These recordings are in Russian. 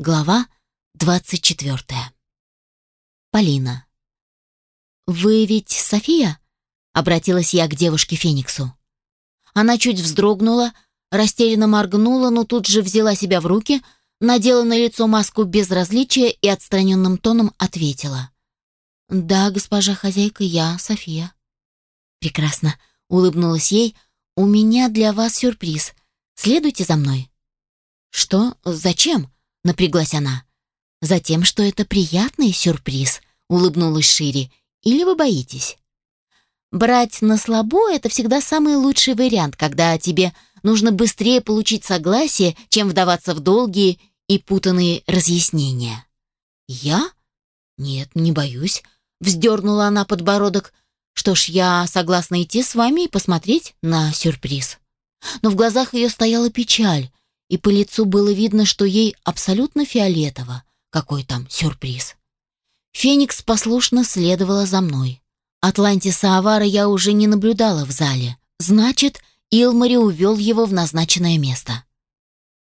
Глава 24. Полина. «Вы ведь София?» — обратилась я к девушке Фениксу. Она чуть вздрогнула, растерянно моргнула, но тут же взяла себя в руки, надела на лицо маску безразличия и отстраненным тоном ответила. «Да, госпожа хозяйка, я София». «Прекрасно», — улыбнулась ей. «У меня для вас сюрприз. Следуйте за мной». «Что? Зачем?» Напряглась она. Затем, что это приятный сюрприз, улыбнулась Шири. Или вы боитесь? Брать на слабо это всегда самый лучший вариант, когда тебе нужно быстрее получить согласие, чем вдаваться в долгие и путанные разъяснения. Я? Нет, не боюсь, вздернула она подбородок. Что ж, я согласна идти с вами и посмотреть на сюрприз. Но в глазах ее стояла печаль, и по лицу было видно, что ей абсолютно фиолетово, какой там сюрприз. Феникс послушно следовала за мной. Атлантиса Авара я уже не наблюдала в зале. Значит, Илмари увел его в назначенное место.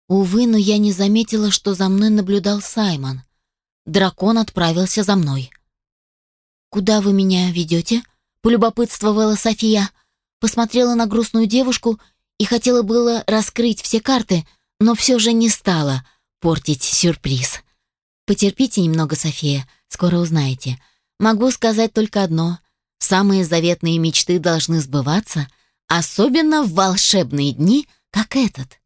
Увы, но я не заметила, что за мной наблюдал Саймон. Дракон отправился за мной. «Куда вы меня ведете?» — полюбопытствовала София. Посмотрела на грустную девушку и хотела было раскрыть все карты, но все же не стала портить сюрприз. Потерпите немного, София, скоро узнаете. Могу сказать только одно. Самые заветные мечты должны сбываться, особенно в волшебные дни, как этот.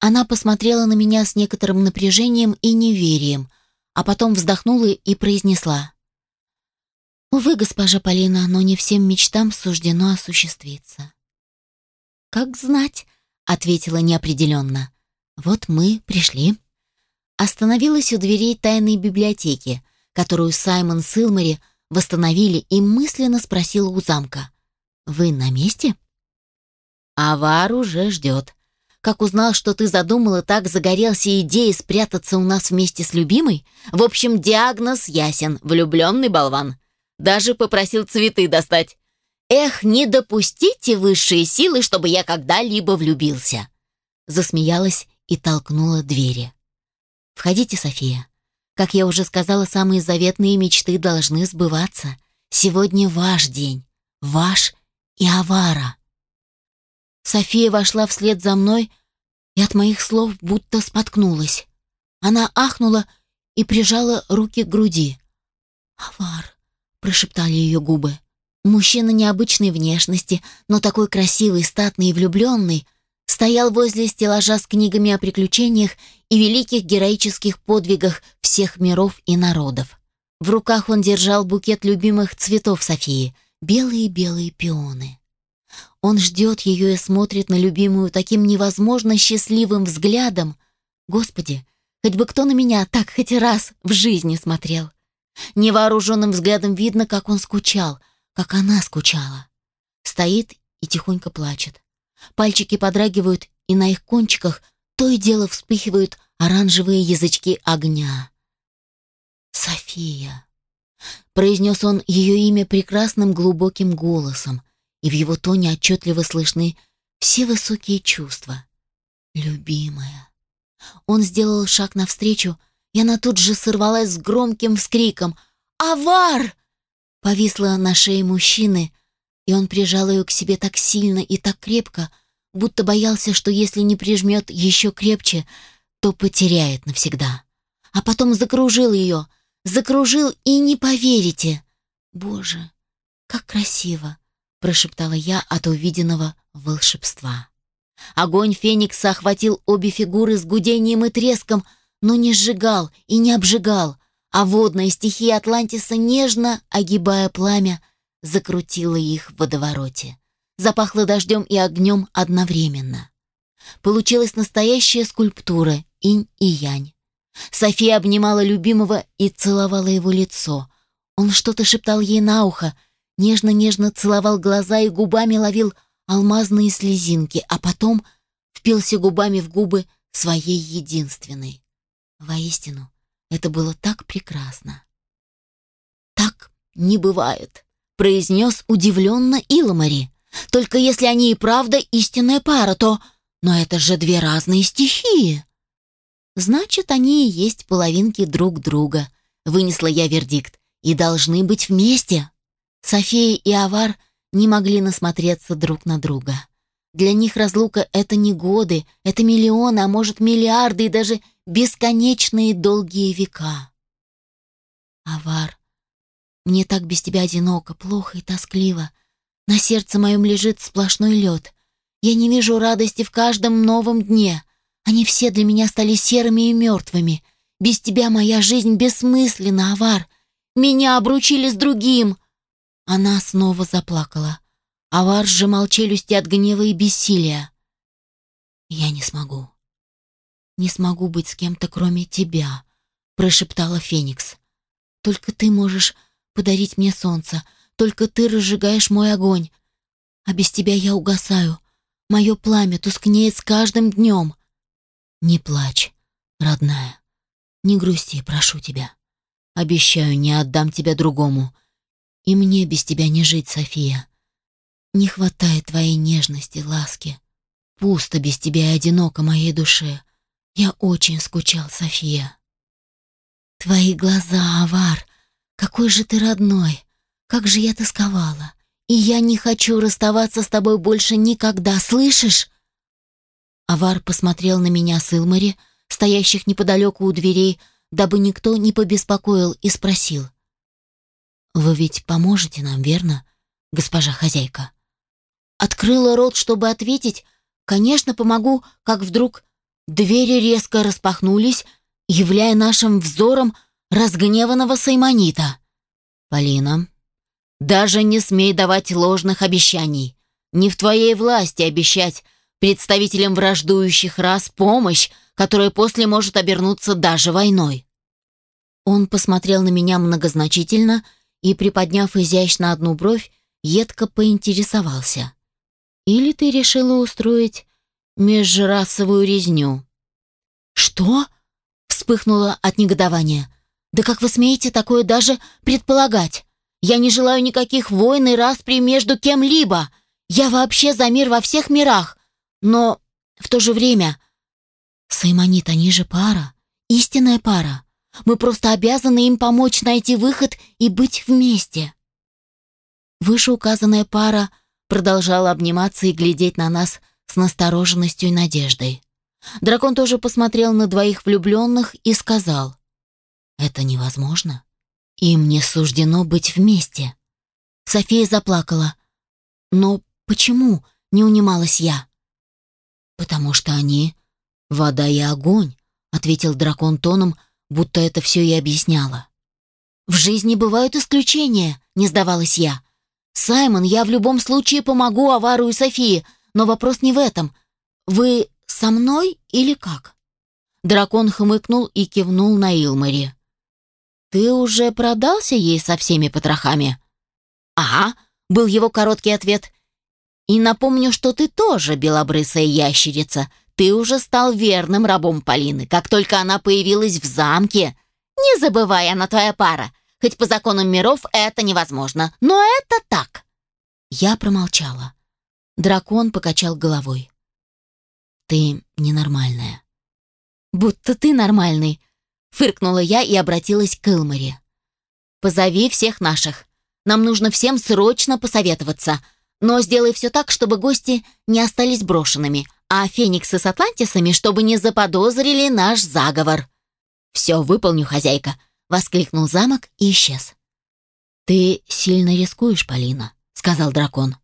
Она посмотрела на меня с некоторым напряжением и неверием, а потом вздохнула и произнесла. «Увы, госпожа Полина, но не всем мечтам суждено осуществиться». «Как знать», ответила неопределенно. Вот мы пришли. Остановилась у дверей тайной библиотеки, которую Саймон с восстановили и мысленно спросила у замка. «Вы на месте?» «Авар уже ждет. Как узнал, что ты задумала, так загорелся идеей спрятаться у нас вместе с любимой? В общем, диагноз ясен, влюбленный болван. Даже попросил цветы достать. Эх, не допустите высшие силы, чтобы я когда-либо влюбился. Засмеялась и толкнула двери. Входите, София. Как я уже сказала, самые заветные мечты должны сбываться. Сегодня ваш день. Ваш и Авара. София вошла вслед за мной и от моих слов будто споткнулась. Она ахнула и прижала руки к груди. «Авар», — прошептали ее губы. Мужчина необычной внешности, но такой красивый, статный и влюбленный, стоял возле стеллажа с книгами о приключениях и великих героических подвигах всех миров и народов. В руках он держал букет любимых цветов Софии, белые-белые пионы. Он ждет ее и смотрит на любимую таким невозможно счастливым взглядом. Господи, хоть бы кто на меня так хоть раз в жизни смотрел. Невооруженным взглядом видно, как он скучал, как она скучала. Стоит и тихонько плачет. Пальчики подрагивают, и на их кончиках то и дело вспыхивают оранжевые язычки огня. «София!» — произнес он ее имя прекрасным глубоким голосом, и в его тоне отчетливо слышны все высокие чувства. «Любимая!» Он сделал шаг навстречу, и она тут же сорвалась с громким вскриком «Авар!» Повисла на шее мужчины, и он прижал ее к себе так сильно и так крепко, будто боялся, что если не прижмет еще крепче, то потеряет навсегда. А потом закружил ее, закружил и не поверите. «Боже, как красиво!» — прошептала я от увиденного волшебства. Огонь Феникса охватил обе фигуры с гудением и треском, но не сжигал и не обжигал — а водная стихия Атлантиса, нежно огибая пламя, закрутила их в водовороте. Запахло дождем и огнем одновременно. Получилась настоящая скульптура инь и янь. София обнимала любимого и целовала его лицо. Он что-то шептал ей на ухо, нежно-нежно целовал глаза и губами ловил алмазные слезинки, а потом впился губами в губы своей единственной. Воистину, это было так прекрасно. «Так не бывает», — произнес удивленно Иломари. «Только если они и правда истинная пара, то... Но это же две разные стихии». Значит, они и есть половинки друг друга. Вынесла я вердикт. И должны быть вместе. София и Авар не могли насмотреться друг на друга. Для них разлука — это не годы, это миллионы, а может миллиарды и даже бесконечные долгие века. Авар, мне так без тебя одиноко, плохо и тоскливо. На сердце моем лежит сплошной лед. Я не вижу радости в каждом новом дне. Они все для меня стали серыми и мертвыми. Без тебя моя жизнь бессмысленна, Авар. Меня обручили с другим. Она снова заплакала. Авар сжимал челюсти от гнева и бессилия. «Я не смогу. Не смогу быть с кем-то, кроме тебя», — прошептала Феникс. «Только ты можешь подарить мне солнце. Только ты разжигаешь мой огонь. А без тебя я угасаю. Мое пламя тускнеет с каждым днем. Не плачь, родная. Не грусти, прошу тебя. Обещаю, не отдам тебя другому. И мне без тебя не жить, София. Не хватает твоей нежности, ласки. Пусто без тебя и одиноко моей душе. Я очень скучал, София. Твои глаза, Авар, какой же ты родной. Как же я тосковала. И я не хочу расставаться с тобой больше никогда, слышишь? Авар посмотрел на меня с Илмари, стоящих неподалеку у дверей, дабы никто не побеспокоил, и спросил. «Вы ведь поможете нам, верно, госпожа хозяйка?» Открыла рот, чтобы ответить. «Конечно, помогу», как вдруг двери резко распахнулись, являя нашим взором разгневанного Саймонита. «Полина, даже не смей давать ложных обещаний. Не в твоей власти обещать представителям враждующих рас помощь, которая после может обернуться даже войной». Он посмотрел на меня многозначительно и, приподняв изящно одну бровь, едко поинтересовался. «Или ты решила устроить межрасовую резню?» «Что?» — вспыхнула от негодования. «Да как вы смеете такое даже предполагать? Я не желаю никаких войн и распри между кем-либо. Я вообще за мир во всех мирах. Но в то же время... Саймонит, они же пара. Истинная пара. Мы просто обязаны им помочь найти выход и быть вместе. Вышеуказанная пара продолжала обниматься и глядеть на нас с настороженностью и надеждой. Дракон тоже посмотрел на двоих влюбленных и сказал, «Это невозможно. Им не суждено быть вместе». София заплакала. «Но почему?» — не унималась я. «Потому что они — вода и огонь», — ответил дракон тоном, будто это все и объясняло. «В жизни бывают исключения», — не сдавалась я. «Саймон, я в любом случае помогу Авару и Софии, но вопрос не в этом. Вы со мной или как?» Дракон хмыкнул и кивнул на Илмари. «Ты уже продался ей со всеми потрохами?» «Ага», — был его короткий ответ. «И напомню, что ты тоже белобрысая ящерица. Ты уже стал верным рабом Полины, как только она появилась в замке. Не забывай, она твоя пара. Хоть по законам миров это невозможно, но это так». Я промолчала. Дракон покачал головой. «Ты ненормальная». «Будто ты нормальный», — фыркнула я и обратилась к Илмаре. «Позови всех наших. Нам нужно всем срочно посоветоваться. Но сделай все так, чтобы гости не остались брошенными, а фениксы с атлантисами, чтобы не заподозрили наш заговор». «Все, выполню, хозяйка», — воскликнул замок и исчез. «Ты сильно рискуешь, Полина», — сказал дракон.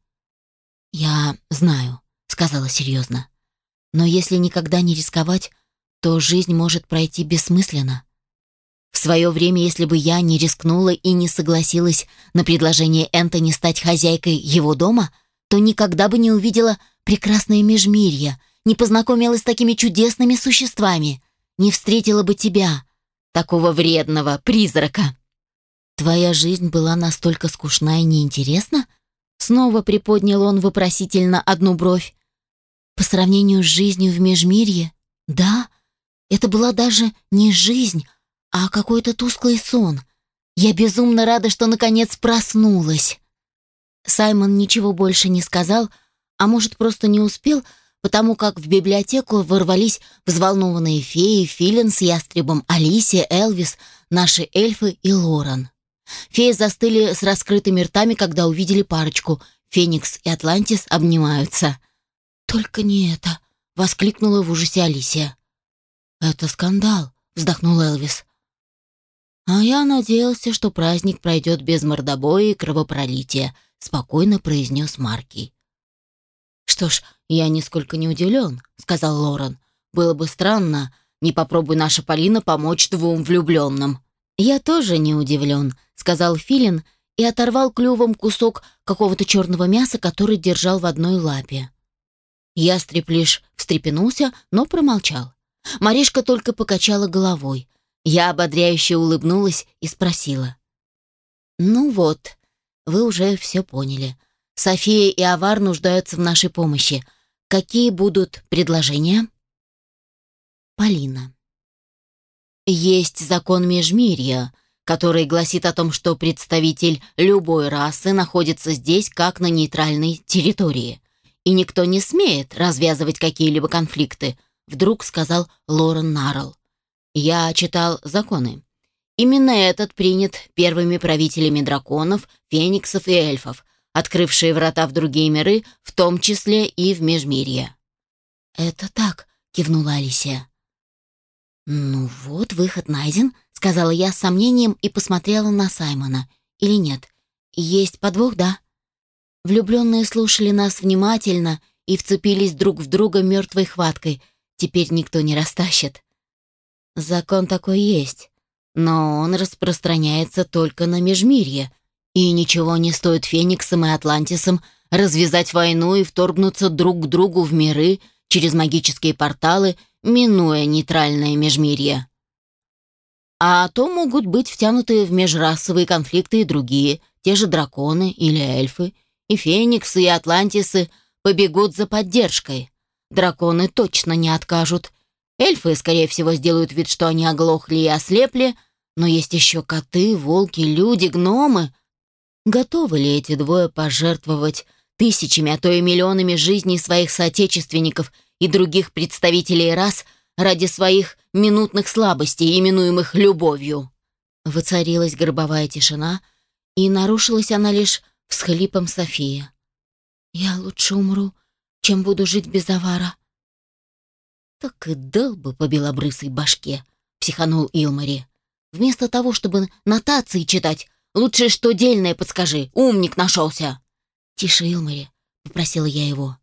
«Я знаю», — сказала серьезно. «Но если никогда не рисковать, то жизнь может пройти бессмысленно. В свое время, если бы я не рискнула и не согласилась на предложение Энтони стать хозяйкой его дома, то никогда бы не увидела прекрасное межмирье, не познакомилась с такими чудесными существами, не встретила бы тебя, такого вредного призрака. Твоя жизнь была настолько скучна и неинтересна? Снова приподнял он вопросительно одну бровь. По сравнению с жизнью в Межмирье, да, это была даже не жизнь, а какой-то тусклый сон. Я безумно рада, что наконец проснулась. Саймон ничего больше не сказал, а может, просто не успел, потому как в библиотеку ворвались взволнованные феи, Филин с ястребом, Алисия, Элвис, наши эльфы и Лорен. Феи застыли с раскрытыми ртами, когда увидели парочку. Феникс и Атлантис обнимаются. «Только не это!» — воскликнула в ужасе Алисия. «Это скандал!» — вздохнул Элвис. «А я надеялся, что праздник пройдет без мордобоя и кровопролития», — спокойно произнес Маркий. «Что ж, я нисколько не удивлен», — сказал Лорен. «Было бы странно, не попробуй наша Полина помочь двум влюбленным». «Я тоже не удивлен», — сказал Филин и оторвал клювом кусок какого-то черного мяса, который держал в одной лапе. Ястреб лишь встрепенулся, но промолчал. Маришка только покачала головой. Я ободряюще улыбнулась и спросила. «Ну вот, вы уже все поняли. София и Авар нуждаются в нашей помощи. Какие будут предложения?» Полина. Есть закон Межмирья, который гласит о том, что представитель любой расы находится здесь как на нейтральной территории, и никто не смеет развязывать какие-либо конфликты, вдруг сказал Лорен Наррелл. Я читал законы. Именно этот принят первыми правителями драконов, фениксов и эльфов, открывшие врата в другие миры, в том числе и в Межмирье. «Это так», — кивнула Алисия. «Ну вот, выход найден», — сказала я с сомнением и посмотрела на Саймона. «Или нет? Есть подвох, да?» Влюбленные слушали нас внимательно и вцепились друг в друга мертвой хваткой. Теперь никто не растащит. Закон такой есть, но он распространяется только на Межмирье, и ничего не стоит Фениксам и Атлантисам развязать войну и вторгнуться друг к другу в миры через магические порталы, минуя нейтральное Межмирье. А то могут быть втянуты в межрасовые конфликты и другие, те же драконы или эльфы, и Фениксы, и Атлантисы побегут за поддержкой. Драконы точно не откажут, Эльфы, скорее всего, сделают вид, что они оглохли и ослепли, но есть еще коты, волки, люди, гномы. Готовы ли эти двое пожертвовать тысячами, а то и миллионами жизней своих соотечественников и других представителей рас ради своих минутных слабостей, именуемых любовью? Воцарилась гробовая тишина, и нарушилась она лишь всхлипом Софии. «Я лучше умру, чем буду жить без авара», «Так и дал бы по белобрысой башке», — психанул Илмари. «Вместо того, чтобы нотации читать, лучше что дельное подскажи, умник нашелся». «Тише, Илмари», — попросила я его.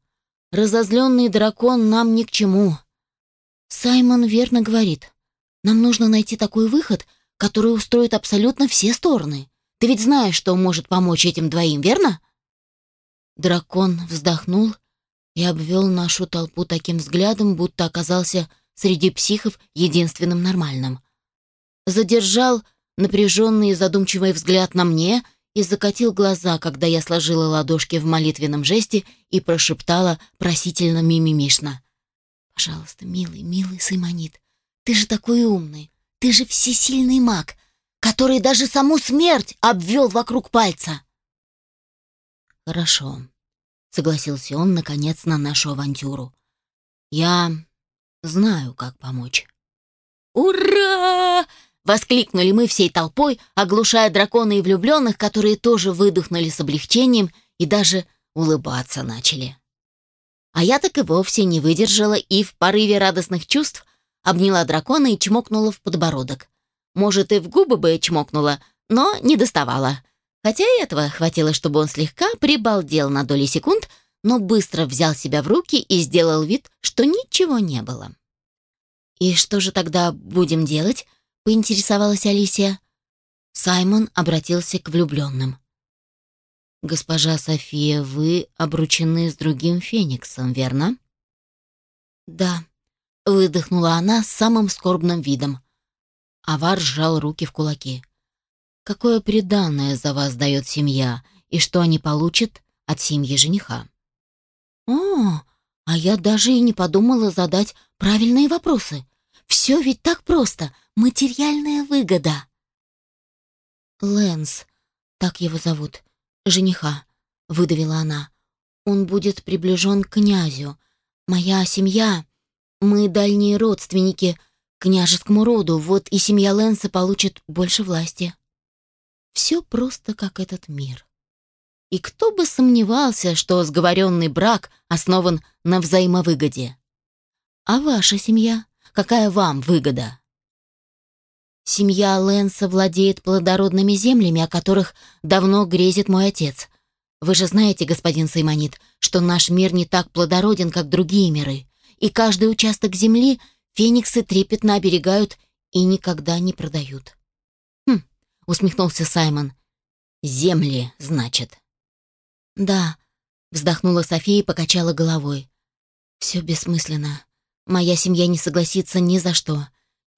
«Разозленный дракон нам ни к чему». Саймон верно говорит. Нам нужно найти такой выход, который устроит абсолютно все стороны. Ты ведь знаешь, что может помочь этим двоим, верно?» Дракон вздохнул и обвел нашу толпу таким взглядом, будто оказался среди психов единственным нормальным. Задержал напряженный и задумчивый взгляд на мне и закатил глаза, когда я сложила ладошки в молитвенном жесте и прошептала просительно мимимишно. «Пожалуйста, милый, милый Саймонит, ты же такой умный, ты же всесильный маг, который даже саму смерть обвел вокруг пальца». «Хорошо», согласился он, наконец, на нашу авантюру. «Я знаю, как помочь». «Ура!» — воскликнули мы всей толпой, оглушая дракона и влюбленных, которые тоже выдохнули с облегчением и даже улыбаться начали. А я так и вовсе не выдержала и в порыве радостных чувств обняла дракона и чмокнула в подбородок. Может, и в губы бы чмокнула, но не доставала. Хотя и этого хватило, чтобы он слегка прибалдел на доли секунд, но быстро взял себя в руки и сделал вид, что ничего не было. «И что же тогда будем делать?» — поинтересовалась Алисия. Саймон обратился к влюбленным. «Госпожа София, вы обручены с другим фениксом, верно?» «Да», — выдохнула она с самым скорбным видом. Авар сжал руки в кулаки какое приданное за вас дает семья и что они получат от семьи жениха. О, а я даже и не подумала задать правильные вопросы. Все ведь так просто. Материальная выгода. Лэнс, так его зовут, жениха, выдавила она. Он будет приближен к князю. Моя семья, мы дальние родственники княжескому роду, вот и семья Лэнса получит больше власти. Все просто как этот мир. И кто бы сомневался, что сговоренный брак основан на взаимовыгоде. А ваша семья? Какая вам выгода? Семья Лэнса владеет плодородными землями, о которых давно грезит мой отец. Вы же знаете, господин Саймонит, что наш мир не так плодороден, как другие миры, и каждый участок земли фениксы трепетно оберегают и никогда не продают. Хм, усмехнулся Саймон. Земли, значит. Да, вздохнула София и покачала головой. Все бессмысленно. Моя семья не согласится ни за что.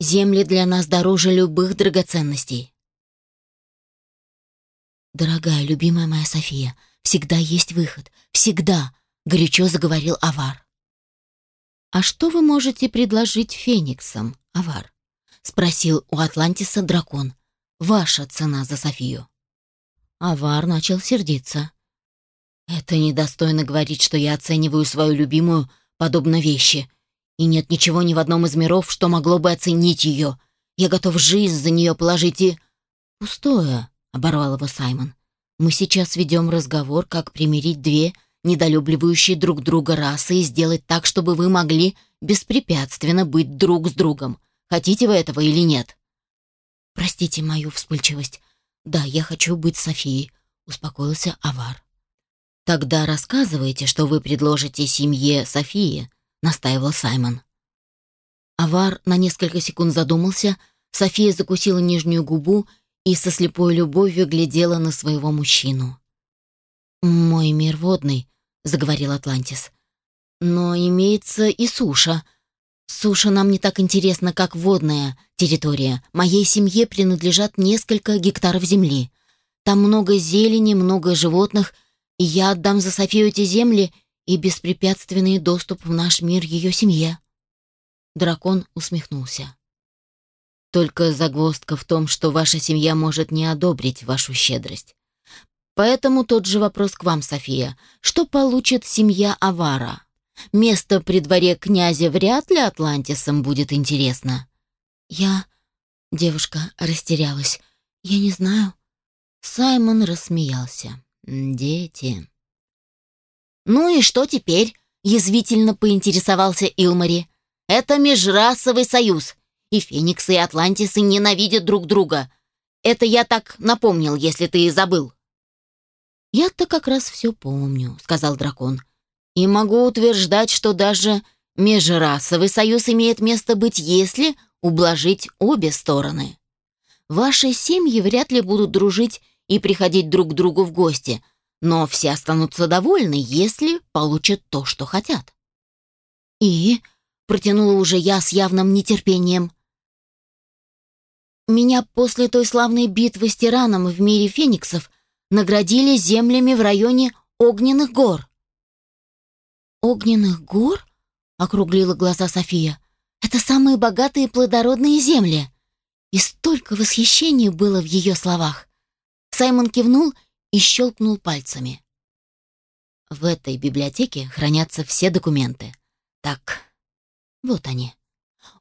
Земли для нас дороже любых драгоценностей. Дорогая, любимая моя София, всегда есть выход. Всегда, горячо заговорил Авар. А что вы можете предложить фениксам, Авар? спросил у Атлантиса дракон. Ваша цена за Софию. Авар начал сердиться. Это недостойно говорить, что я оцениваю свою любимую подобно вещи. И нет ничего ни в одном из миров, что могло бы оценить ее. Я готов жизнь за нее положить и... Пустое, оборвал его Саймон. Мы сейчас ведем разговор, как примирить две недолюбливающие друг друга расы и сделать так, чтобы вы могли беспрепятственно быть друг с другом. Хотите вы этого или нет? Простите мою вспыльчивость. Да, я хочу быть Софией, успокоился Авар. Тогда рассказывайте, что вы предложите семье Софии, настаивал Саймон. Авар на несколько секунд задумался, София закусила нижнюю губу и со слепой любовью глядела на своего мужчину. «Мой мир водный», — заговорил Атлантис. «Но имеется и суша. Суша нам не так интересна, как водная территория. Моей семье принадлежат несколько гектаров земли. Там много зелени, много животных, и я отдам за Софию эти земли и беспрепятственный доступ в наш мир ее семье». Дракон усмехнулся. «Только загвоздка в том, что ваша семья может не одобрить вашу щедрость. Поэтому тот же вопрос к вам, София. Что получит семья Авара? Место при дворе князя вряд ли Атлантисам будет интересно». «Я...» — девушка растерялась. «Я не знаю». Саймон рассмеялся. Дети. Ну и что теперь? Язвительно поинтересовался Илмари. Это межрасовый союз, и Фениксы и Атлантисы ненавидят друг друга. Это я так напомнил, если ты и забыл. Я-то как раз все помню, сказал дракон. И могу утверждать, что даже межрасовый союз имеет место быть, если ублажить обе стороны. Ваши семьи вряд ли будут дружить и приходить друг к другу в гости, но все останутся довольны, если получат то, что хотят. И протянула уже я с явным нетерпением. Меня после той славной битвы с тираном в мире фениксов наградили землями в районе Огненных гор. Огненных гор? округлила глаза София. Это самые богатые и плодородные земли. И столько восхищения было в ее словах. Саймон кивнул и щелкнул пальцами. В этой библиотеке хранятся все документы. Так, вот они.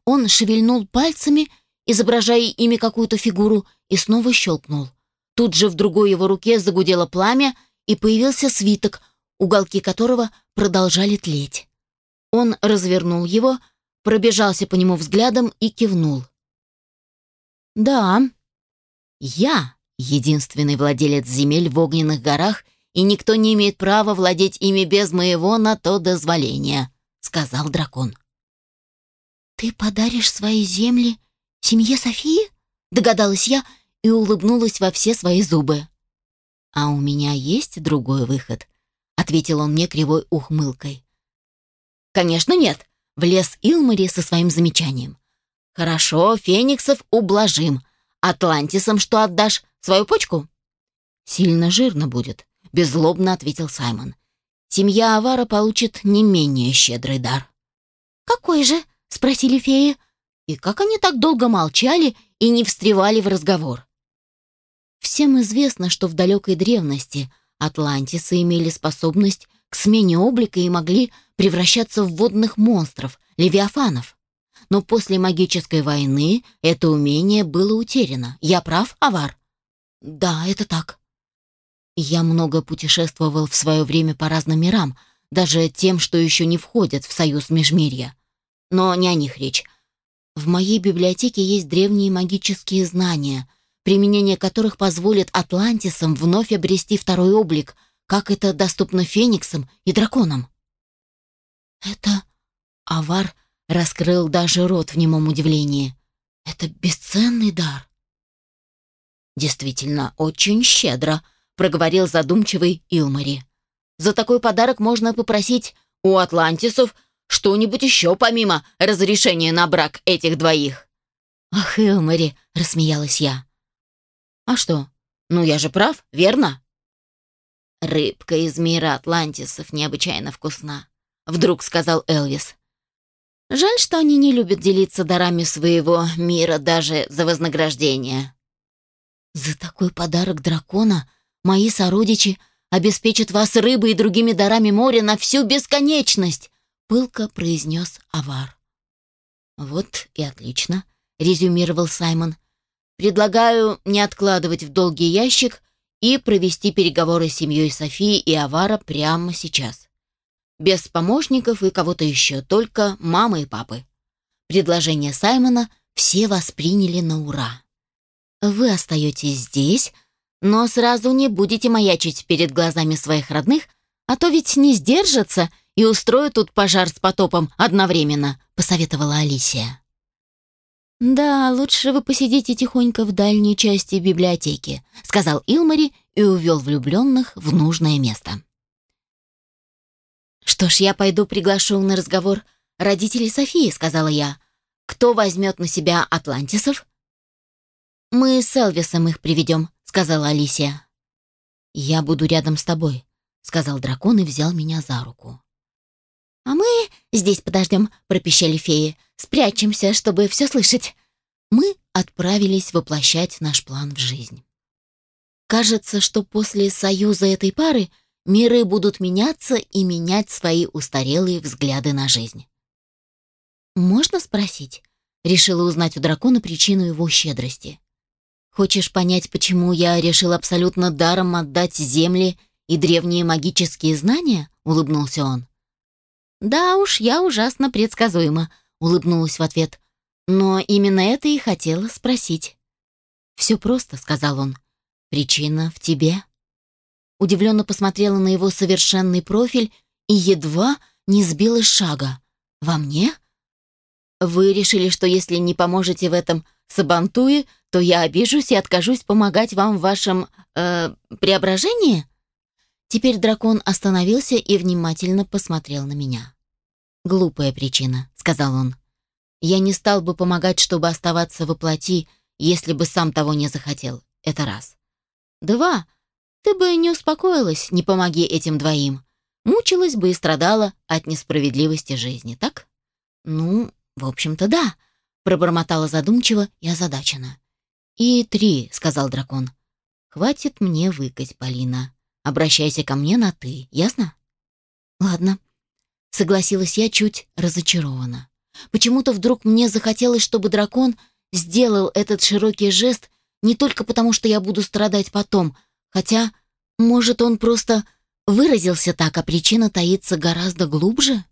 Он шевельнул пальцами, изображая ими какую-то фигуру, и снова щелкнул. Тут же в другой его руке загудело пламя, и появился свиток, уголки которого продолжали тлеть. Он развернул его, пробежался по нему взглядом и кивнул. «Да, я единственный владелец земель в огненных горах, и никто не имеет права владеть ими без моего на то дозволения», — сказал дракон. «Ты подаришь свои земли семье Софии?» — догадалась я и улыбнулась во все свои зубы. «А у меня есть другой выход», — ответил он мне кривой ухмылкой. «Конечно нет», — влез Илмари со своим замечанием. «Хорошо, фениксов ублажим. Атлантисам что отдашь? Свою почку?» «Сильно жирно будет», — беззлобно ответил Саймон. «Семья Авара получит не менее щедрый дар». «Какой же?» — спросили феи. И как они так долго молчали и не встревали в разговор? Всем известно, что в далекой древности атлантисы имели способность к смене облика и могли превращаться в водных монстров, левиафанов. Но после магической войны это умение было утеряно. Я прав, Авар? Да, это так. Я много путешествовал в свое время по разным мирам, даже тем, что еще не входят в союз Межмирья. Но не о них речь. В моей библиотеке есть древние магические знания, применение которых позволит атлантисам вновь обрести второй облик, как это доступно фениксам и драконам. Это Авар раскрыл даже рот в немом удивлении. Это бесценный дар. Действительно, очень щедро, проговорил задумчивый Илмари. За такой подарок можно попросить у атлантисов что-нибудь еще помимо разрешения на брак этих двоих. Ах, Илмари, рассмеялась я. А что? Ну я же прав, верно? Рыбка из мира атлантисов необычайно вкусна, вдруг сказал Элвис. Жаль, что они не любят делиться дарами своего мира даже за вознаграждение. За такой подарок дракона мои сородичи обеспечат вас рыбой и другими дарами моря на всю бесконечность, пылко произнес Авар. Вот и отлично, резюмировал Саймон. Предлагаю не откладывать в долгий ящик и провести переговоры с семьей Софии и Авара прямо сейчас без помощников и кого-то еще, только мамы и папы. Предложение Саймона все восприняли на ура. Вы остаетесь здесь, но сразу не будете маячить перед глазами своих родных, а то ведь не сдержатся и устроят тут пожар с потопом одновременно, посоветовала Алисия. «Да, лучше вы посидите тихонько в дальней части библиотеки», сказал Илмари и увел влюбленных в нужное место. «Что ж, я пойду приглашу на разговор родителей Софии», — сказала я. «Кто возьмет на себя атлантисов?» «Мы с Элвисом их приведем», — сказала Алисия. «Я буду рядом с тобой», — сказал дракон и взял меня за руку. «А мы здесь подождем», — пропищали феи. «Спрячемся, чтобы все слышать». Мы отправились воплощать наш план в жизнь. Кажется, что после союза этой пары миры будут меняться и менять свои устарелые взгляды на жизнь. «Можно спросить?» — решила узнать у дракона причину его щедрости. «Хочешь понять, почему я решил абсолютно даром отдать земли и древние магические знания?» — улыбнулся он. «Да уж, я ужасно предсказуема», — улыбнулась в ответ. «Но именно это и хотела спросить». «Все просто», — сказал он. «Причина в тебе» удивленно посмотрела на его совершенный профиль и едва не сбила шага. «Во мне?» «Вы решили, что если не поможете в этом сабантуе, то я обижусь и откажусь помогать вам в вашем... Э, преображении?» Теперь дракон остановился и внимательно посмотрел на меня. «Глупая причина», — сказал он. «Я не стал бы помогать, чтобы оставаться во плоти, если бы сам того не захотел. Это раз. Два. Ты бы не успокоилась, не помоги этим двоим. Мучилась бы и страдала от несправедливости жизни, так? Ну, в общем-то, да, пробормотала задумчиво и озадаченно. И три, сказал дракон. Хватит мне выкать, Полина. Обращайся ко мне на ты, ясно? Ладно. Согласилась я чуть разочарованно. Почему-то вдруг мне захотелось, чтобы дракон сделал этот широкий жест не только потому, что я буду страдать потом, Хотя, может, он просто выразился так, а причина таится гораздо глубже?